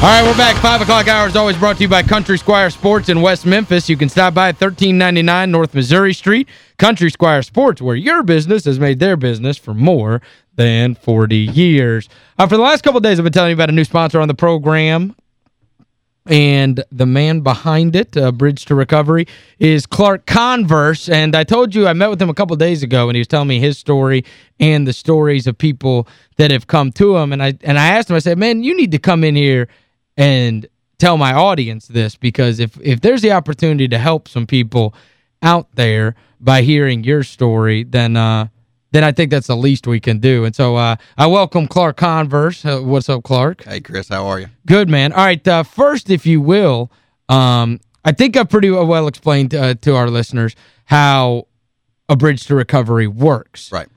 All right, we're back. 5 o'clock hour is always brought to you by Country Squire Sports in West Memphis. You can stop by at 1399 North Missouri Street. Country Squire Sports, where your business has made their business for more than 40 years. Uh, for the last couple days, I've been telling you about a new sponsor on the program. And the man behind it, uh, Bridge to Recovery, is Clark Converse. And I told you I met with him a couple days ago, and he was telling me his story and the stories of people that have come to him. And I and I asked him, I said, man, you need to come in here and tell my audience this because if if there's the opportunity to help some people out there by hearing your story, then uh, then I think that's the least we can do. And so uh, I welcome Clark Converse. Uh, what's up, Clark? Hey, Chris. How are you? Good, man. All right, uh, first, if you will, um, I think I've pretty well explained uh, to our listeners how a bridge to recovery works. Right.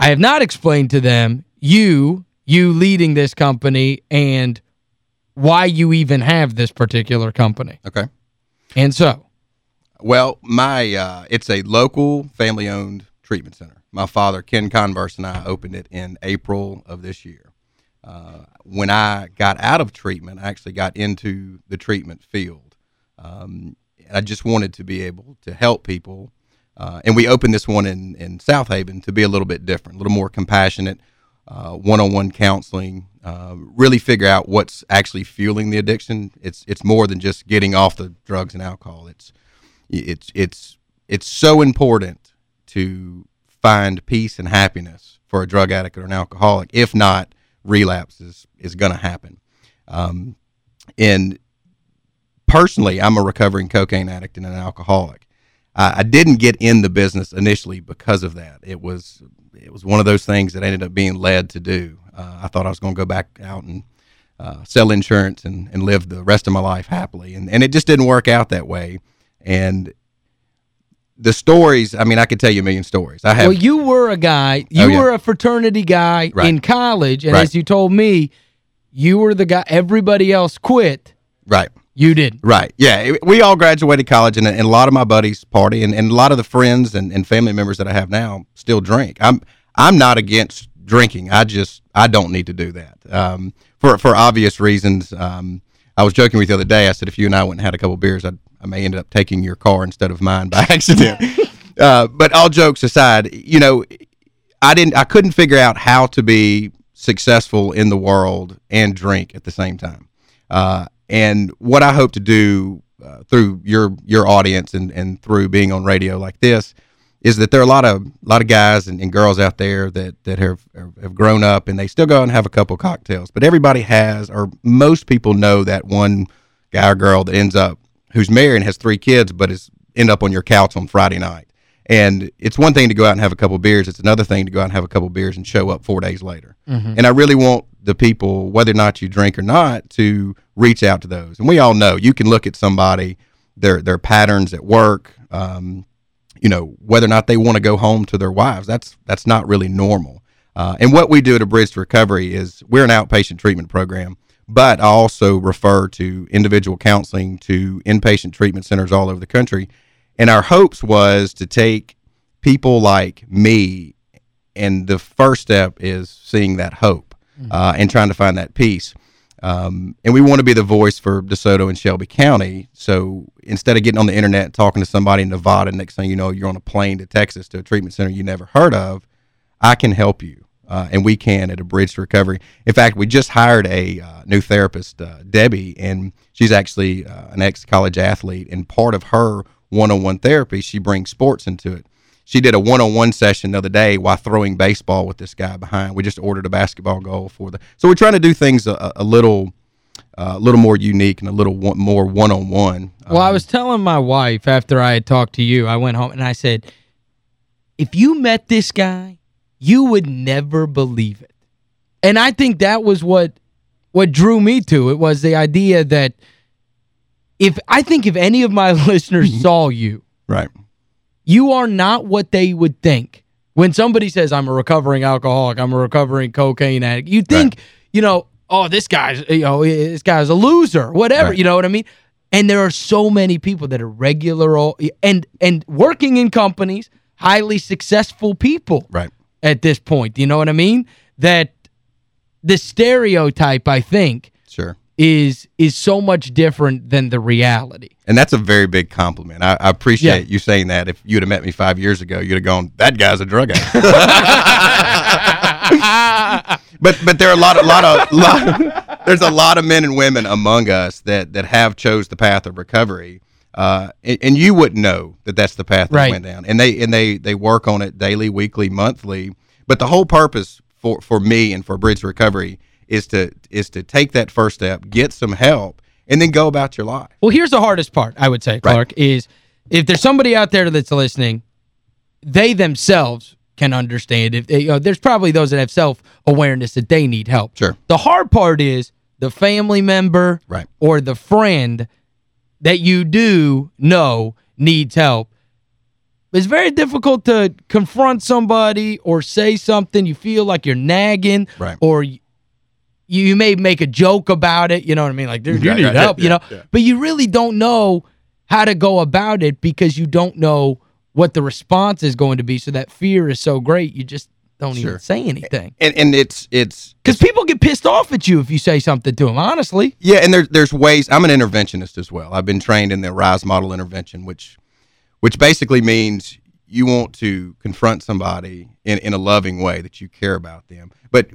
I have not explained to them you, you leading this company, and why you even have this particular company. Okay. And so? Well, my uh, it's a local family-owned treatment center. My father, Ken Converse, and I opened it in April of this year. Uh, when I got out of treatment, I actually got into the treatment field. Um, I just wanted to be able to help people. Uh, and we opened this one in, in Southaven to be a little bit different, a little more compassionate, one-on-one counseling, uh, really figure out what's actually fueling the addiction. It's it's more than just getting off the drugs and alcohol. It's it's it's it's so important to find peace and happiness for a drug addict or an alcoholic. If not, relapse is is going to happen. Um, and personally, I'm a recovering cocaine addict and an alcoholic. I didn't get in the business initially because of that. It was it was one of those things that I ended up being led to do. Uh, I thought I was going to go back out and uh, sell insurance and, and live the rest of my life happily. And, and it just didn't work out that way. And the stories, I mean, I could tell you a million stories. I have. Well, you were a guy, you oh, yeah. were a fraternity guy right. in college, and right. as you told me, you were the guy, everybody else quit. Right. You did. Right. Yeah. We all graduated college, and, and a lot of my buddies party, and, and a lot of the friends and, and family members that I have now still drink. I'm I'm not against drinking. I just I don't need to do that um, for for obvious reasons. Um, I was joking with you the other day. I said if you and I went and had a couple beers, I'd, I may end up taking your car instead of mine by accident. uh, but all jokes aside, you know, I didn't I couldn't figure out how to be successful in the world and drink at the same time. Uh, and what I hope to do uh, through your your audience and and through being on radio like this is that there are a lot of a lot of guys and, and, girls out there that that have have grown up and they still go out and have a couple cocktails. But everybody has, or most people know that one guy or girl that ends up who's married and has three kids, but is end up on your couch on Friday night. And it's one thing to go out and have a couple beers. It's another thing to go out and have a couple beers and show up four days later. Mm -hmm. And I really want the people, whether or not you drink or not, to reach out to those. And we all know you can look at somebody, their their patterns at work, um, you know, whether or not they want to go home to their wives. That's that's not really normal. Uh, and what we do at a Bridge to Recovery is we're an outpatient treatment program, but I also refer to individual counseling to inpatient treatment centers all over the country. And our hopes was to take people like me, and the first step is seeing that hope mm-hmm. uh, and trying to find that peace. Um, and we want to be the voice for DeSoto and Shelby County. So instead of getting on the internet and talking to somebody in Nevada, next thing you know, you're on a plane to Texas to a treatment center you never heard of, I can help you. Uh, and we can at a Bridge to Recovery. In fact, we just hired a uh, new therapist, uh, Debbie, and she's actually uh, an ex-college athlete. And part of her one-on-one therapy, she brings sports into it she did a one-on-one session the other day while throwing baseball with this guy behind. We just ordered a basketball goal for the. So we're trying to do things a, a little uh, a little more unique and a little one, more one-on-one. -on -one. Well, um, I was telling my wife after I had talked to you, I went home and I said, if you met this guy, you would never believe it. And I think that was what what drew me to it was the idea that if I think if any of my listeners mm-hmm. saw you, right you are not what they would think. When somebody says, I'm a recovering alcoholic, I'm a recovering cocaine addict, you think, right. you know, oh, this guy's, you know, eh, this guy's a loser, whatever, right. you know what I mean? And there are so many people that are regular and and working in companies, highly successful people right. at this point, you know what I mean? That the stereotype, I think, sure is is so much different than the reality. And that's a very big compliment. I, I appreciate yeah. you saying that. If you'd have met me five years ago, you'd have gone, that guy's a drug addict. but but there are a lot of lot of lot, there's a lot of men and women among us that that have chose the path of recovery. Uh, and, and, you wouldn't know that that's the path right. they went down. And they and they they work on it daily, weekly, monthly. But the whole purpose for for me and for Bridge Recovery is to is to take that first step, get some help, and then go about your life. Well, here's the hardest part, I would say, Clark, right. is if there's somebody out there that's listening, they themselves can understand. If they, you know, There's probably those that have self-awareness that they need help. Sure. The hard part is the family member right. or the friend that you do know needs help. It's very difficult to confront somebody or say something you feel like you're nagging right. or you may make a joke about it, you know what I mean? Like, dude, you need help, you know? But you really don't know how to go about it because you don't know what the response is going to be. So that fear is so great, you just don't sure. even say anything. And and it's it's because people get pissed off at you if you say something to them, honestly. Yeah, and there's there's ways. I'm an interventionist as well. I've been trained in the RISE model intervention, which which basically means you want to confront somebody in in a loving way that you care about them. But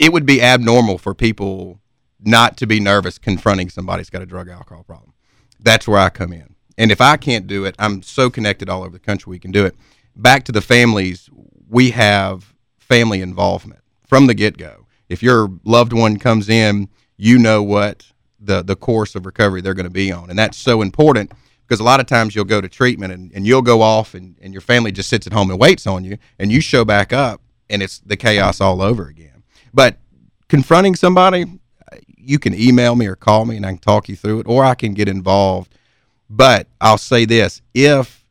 it would be abnormal for people not to be nervous confronting somebody who's got a drug alcohol problem. That's where I come in. And if I can't do it, I'm so connected all over the country we can do it. Back to the families, we have family involvement from the get-go. If your loved one comes in, you know what the the course of recovery they're going to be on. And that's so important because a lot of times you'll go to treatment and, and you'll go off and, and your family just sits at home and waits on you and you show back up and it's the chaos all over again. But confronting somebody, you can email me or call me and I can talk you through it, or I can get involved. But I'll say this, if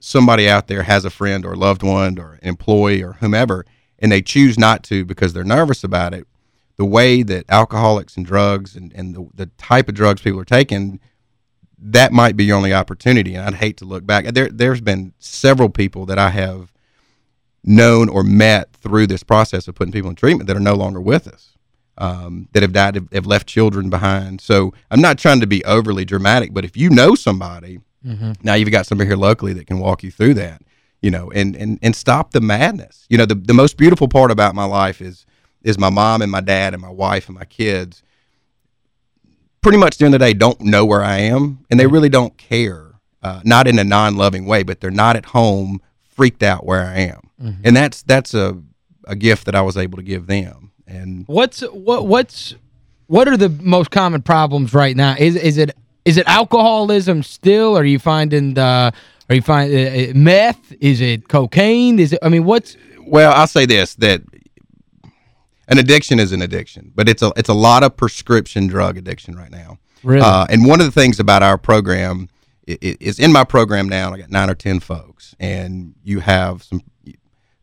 somebody out there has a friend or loved one or employee or whomever, and they choose not to because they're nervous about it, the way that alcoholics and drugs and, and the, the type of drugs people are taking, that might be your only opportunity. And I'd hate to look back. There, there's been several people that I have known or met through this process of putting people in treatment that are no longer with us, um, that have died, have, have, left children behind. So I'm not trying to be overly dramatic, but if you know somebody, mm -hmm. now you've got somebody here locally that can walk you through that, you know, and, and, and stop the madness. You know, the, the most beautiful part about my life is, is my mom and my dad and my wife and my kids pretty much during the day don't know where I am, and they mm-hmm. really don't care. Uh, not in a non-loving way, but they're not at home freaked out where I am. Mm -hmm. And that's that's a a gift that I was able to give them. And what's what what's what are the most common problems right now? Is is it is it alcoholism still? Are you finding the are you finding uh, uh, meth? Is it cocaine? Is it I mean what's Well, I'll say this that an addiction is an addiction, but it's a it's a lot of prescription drug addiction right now. Really? Uh, and one of the things about our program is in my program now. I got nine or ten folks, and you have some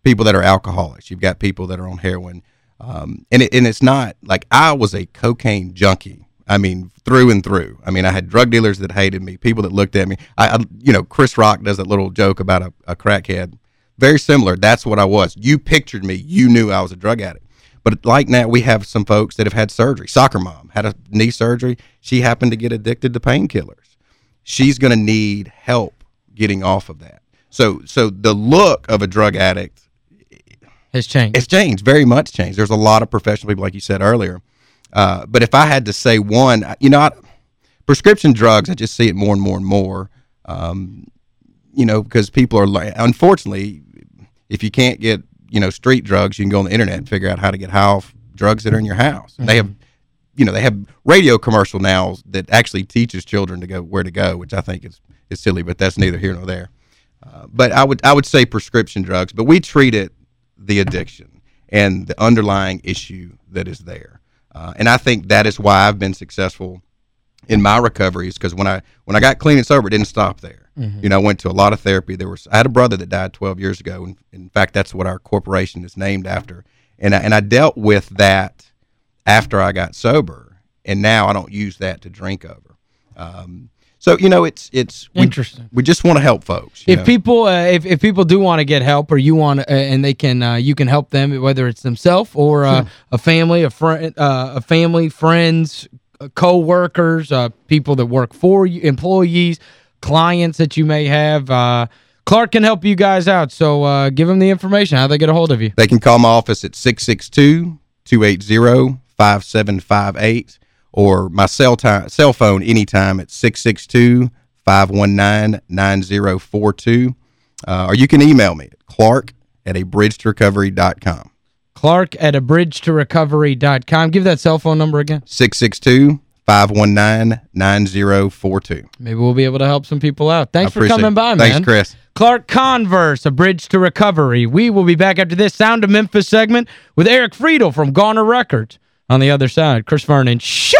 people that are alcoholics. You've got people that are on heroin, um, and it, and it's not like I was a cocaine junkie. I mean, through and through. I mean, I had drug dealers that hated me, people that looked at me. I, I you know, Chris Rock does that little joke about a, a crackhead. Very similar. That's what I was. You pictured me. You knew I was a drug addict. But like now, we have some folks that have had surgery. Soccer mom had a knee surgery. She happened to get addicted to painkillers she's going to need help getting off of that. So so the look of a drug addict has changed. It's changed, very much changed. There's a lot of professional people, like you said earlier. Uh, but if I had to say one, you know, I, prescription drugs, I just see it more and more and more. Um, you know, because people are, unfortunately, if you can't get, you know, street drugs, you can go on the internet and figure out how to get high off drugs that are in your house. Mm -hmm. They have you know, they have radio commercial now that actually teaches children to go where to go, which I think is is silly, but that's neither here nor there. Uh, but I would I would say prescription drugs, but we treat it the addiction and the underlying issue that is there. Uh, and I think that is why I've been successful in my recovery is because when I when I got clean and sober, it didn't stop there. Mm -hmm. You know, I went to a lot of therapy. There was I had a brother that died 12 years ago, and in fact, that's what our corporation is named after. And I, and I dealt with that after I got sober, and now I don't use that to drink over. Um, so you know, it's it's we, interesting. We just want to help folks. If know? people uh, if if people do want to get help, or you want uh, and they can uh, you can help them whether it's themselves or uh, a family, a friend, uh, a family, friends, co-workers, uh, people that work for you, employees, clients that you may have. Uh, Clark can help you guys out, so uh, give them the information, how they get a hold of you. They can call my office at 662-280-5758 or my cell time cell phone anytime at 662-519-9042. Uh, or you can email me at clark at abridgedrecovery.com. Clark at abridgedrecovery.com. Give that cell phone number again. 662-519-9042. Maybe we'll be able to help some people out. Thanks for coming by, man. Thanks, Chris. Clark Converse, A Bridge to Recovery. We will be back after this Sound of Memphis segment with Eric Friedl from Goner Records. On the other side, Chris Vernon. Show!